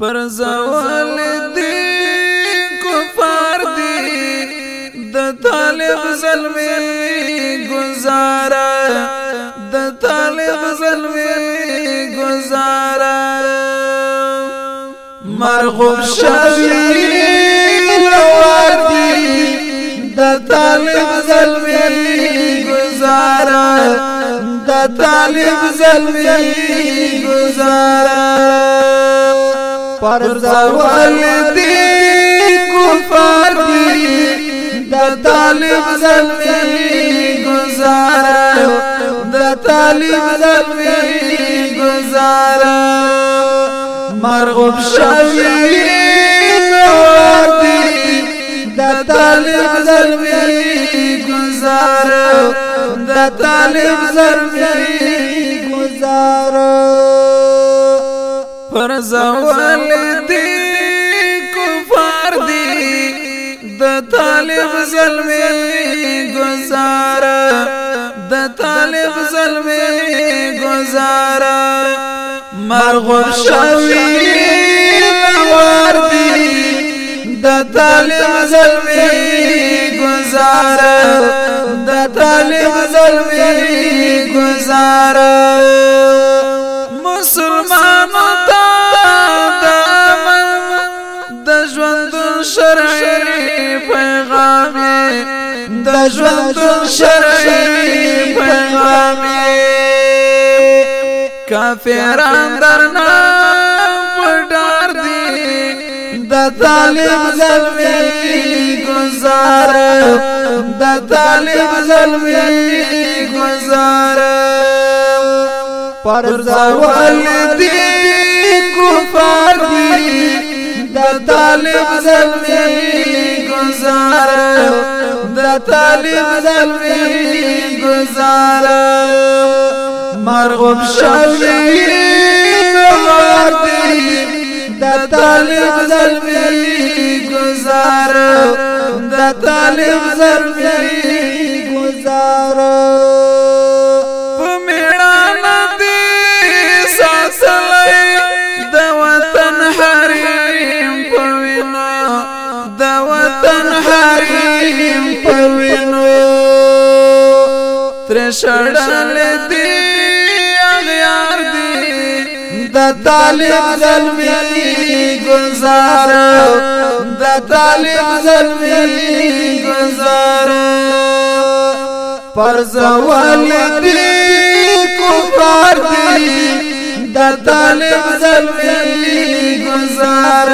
پر زوال دی کفار دی د طالب ظلمی گزارا د طالب ظلمی گزارا مرغوب شوی لوار دی د طالب ظلمی گزارا د طالب ظلمی گزارا پر زوال دی کفار دی دا طالب زلمی گزارا دا طالب زلمی گزارا مرغوب شوی نوار دی دا طالب زلمی گزارا دا طالب زلمی گزارا ورزول دی کفار دی د طالب ظلمی گزارا د طالب ظلمی گزارا مرغوب شوی نوار دی د طالب ظلمی گزارا د طالب ظلمی گزارا ژوند شرعي پیغامي کافران درنا پټار دي د طالب زلمي گزار د طالب زلمي گزار پر زوال دي کفار دي د طالب زلمي گزار طالب زلمی گزارم مرغوب شوی مردی دا طالب زلمی گزارم دا طالب زلمی شړل دی اغیار دی د طالب زلمی گلزار د طالب زلمی گلزار پر زوال دی کفار دی د طالب زلمی گلزار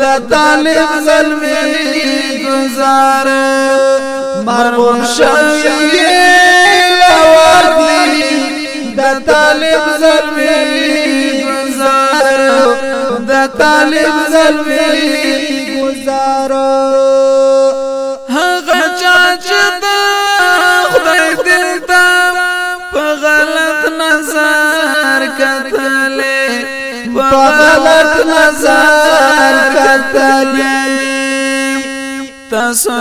د طالب زلمی گلزار مرغوم شوی طالب زلمي گزارو دا طالب زلمی گزارو هغه چا چې د خدای دې ته په غلط نظر کتلې په غلط نظر کتلې تاسو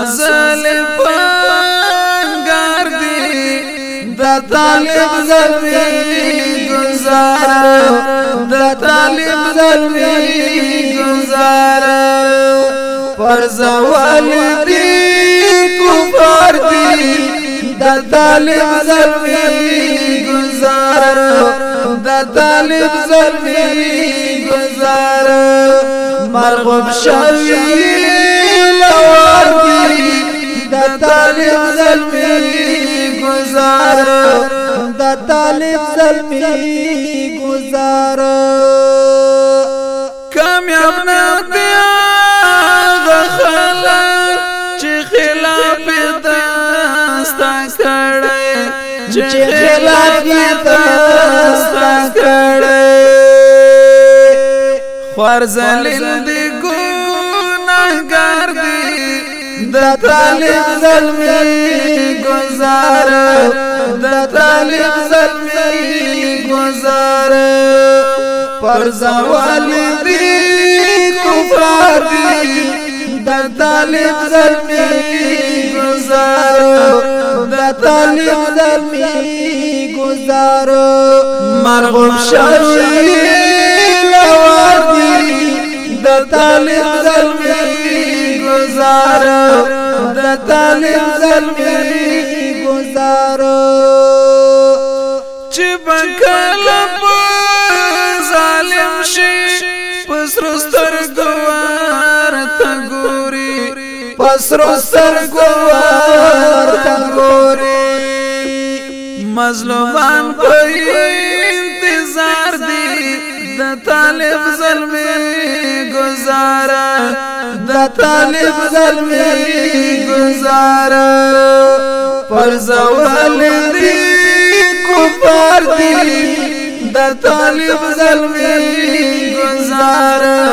طالب زلمي گزار دا طالب زلمي گزار پر زوال دي کفار دي دا طالب زلمي گزار دا طالب زلمي گزار مرغوب شوي لوار دي دا طالب زلمي گزار دا طالب زلمی گزار کامیاب نه دی هغه خلک چې خلاف داستا کړي چې خلاف داستا کړي خوار زلیل دی ګناهګار دی د طالب زلمی گزار د طالب زلمی گزار پر زوالی دی کفار دی د طالب زلمی گزار د طالب زلمی گزار مرغوب شوی تعلیم زلمی گزارو چې بکل په ظالم شي پسرو سترګوار ته ګوري پسرو سترګوار ته ګوري مظلومان په دا طالب زلمی گزارا پر زوال دی کفار دی دا طالب زلمی گزارا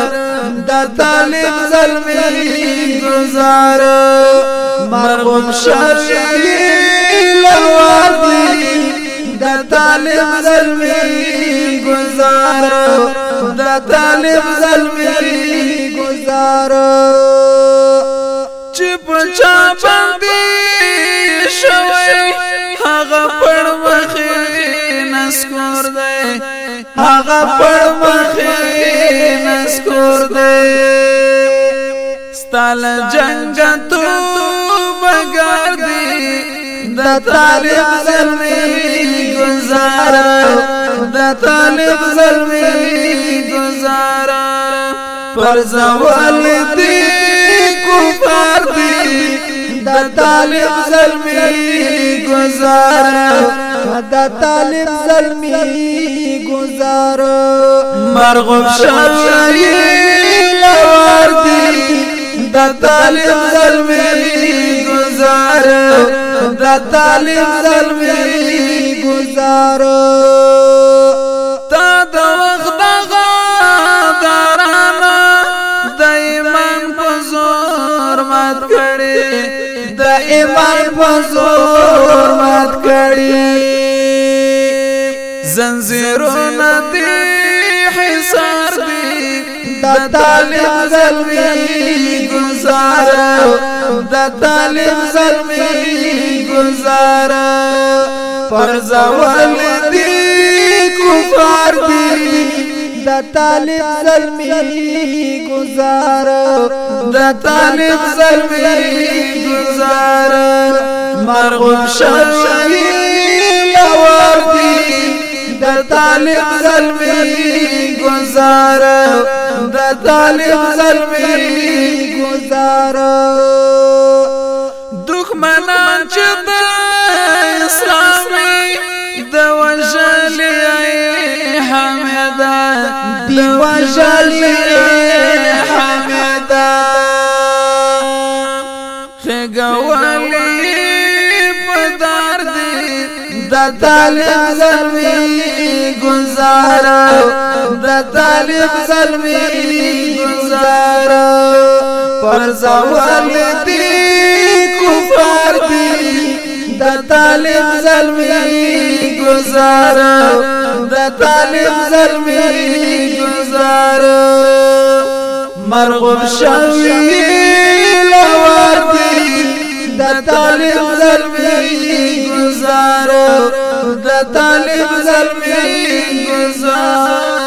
دا طالب زلمی گزارا مرغم شرعی لوار دی دا طالب زلمی گزارا دا طالب زلمی گزارا چا باندې شوی هغه پړ مخې نسکور دی هغه پړ مخې نسکور دی ستل جنگ تو بګر دی د طالب زلمی گزارا د طالب زلمی گزارا پر زوال دی د طالب زلمی گزار د طالب زلمی گزار مرغوب شوی لوار دی د طالب زلمی گزار د طالب زلمی گزار پزور مات کړي زنجیرونه دي حصار دي د طالب زلمی گزار د طالب زلمی گزار پر زوال دي کفار دي دا طالب زلمی گزار دا طالب زلمی گزار مرغوم شوی لور دی دا طالب زلمی گزار دا طالب زلمی گزار دښمنان چې د اسلام وجلی حمدا خگوالی پدار دی دا طالب ظلمی گزارا دا طالب ظلمی طالب زلمی گزارم د طالب زلمی گزارم مرغوب شوی لوار د طالب زلمی گزارم د طالب زلمی گزارم